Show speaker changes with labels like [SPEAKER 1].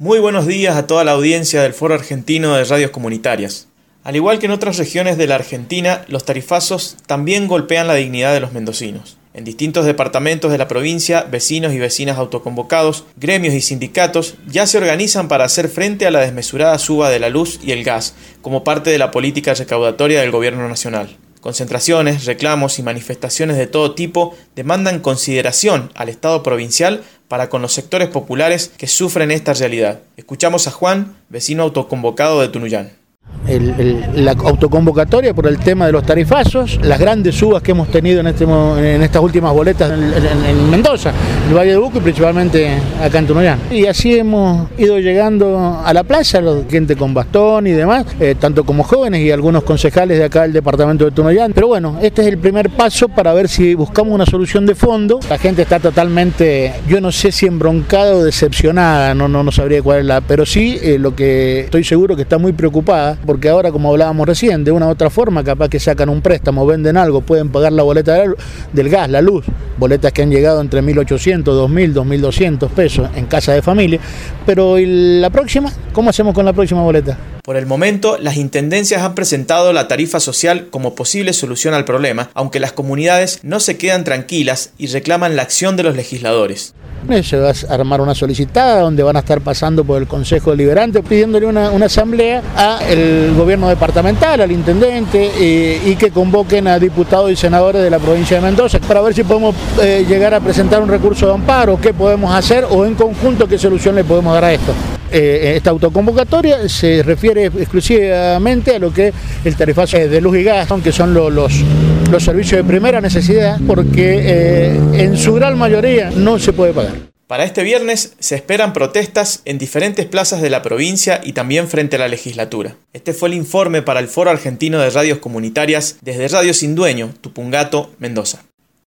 [SPEAKER 1] Muy buenos días a toda la audiencia del Foro Argentino de Radios Comunitarias. Al igual que en otras regiones de la Argentina, los tarifazos también golpean la dignidad de los mendocinos. En distintos departamentos de la provincia, vecinos y vecinas autoconvocados, gremios y sindicatos ya se organizan para hacer frente a la desmesurada suba de la luz y el gas como parte de la política recaudatoria del gobierno nacional. Concentraciones, reclamos y manifestaciones de todo tipo demandan consideración al Estado provincial para con los sectores populares que sufren esta realidad. Escuchamos a Juan, vecino autoconvocado de Tunuyán
[SPEAKER 2] la autoconvocatoria por el tema de los tarifazos, las grandes subas que hemos tenido en, este, en estas últimas boletas en, Mendoza, el Valle de Buco y principalmente acá en Tunuyán. Y así hemos ido llegando a la plaza, gente con bastón y demás, eh, tanto como jóvenes y algunos concejales de acá del departamento de Tunuyán. Pero bueno, este es el primer paso para ver si buscamos una solución de fondo. La gente está totalmente, yo no sé si embroncada o decepcionada, no, no, no sabría cuál es la, pero sí eh, lo que estoy seguro que está muy preocupada porque ahora, como hablábamos recién, de una otra forma, capaz que sacan un préstamo, venden algo, pueden pagar la boleta del gas, la luz, boletas que han llegado entre 1.800, 2.000, 2.200 pesos en casa de familia, pero ¿y la próxima? ¿Cómo hacemos con la próxima boleta?
[SPEAKER 1] Por el momento, las intendencias han presentado la tarifa social como posible solución al problema, aunque las comunidades no se quedan tranquilas y reclaman la acción de los legisladores.
[SPEAKER 2] Se va a armar una solicitada donde van a estar pasando por el Consejo Deliberante pidiéndole una, asamblea al gobierno departamental, al intendente eh, y que convoquen a diputados y senadores de la provincia de Mendoza para ver si podemos eh, llegar a presentar un recurso de amparo, qué podemos hacer o en conjunto qué solución le podemos dar a esto. Eh, esta autoconvocatoria se refiere exclusivamente a lo que el tarifazo de luz y gas, que son los, los, servicios de primera necesidad, porque eh, en su gran mayoría no se puede pagar.
[SPEAKER 1] Para este viernes se esperan protestas en diferentes plazas de la provincia y también frente a la legislatura. Este fue el informe para el Foro Argentino de Radios Comunitarias desde Radio Sin Dueño, Tupungato, Mendoza.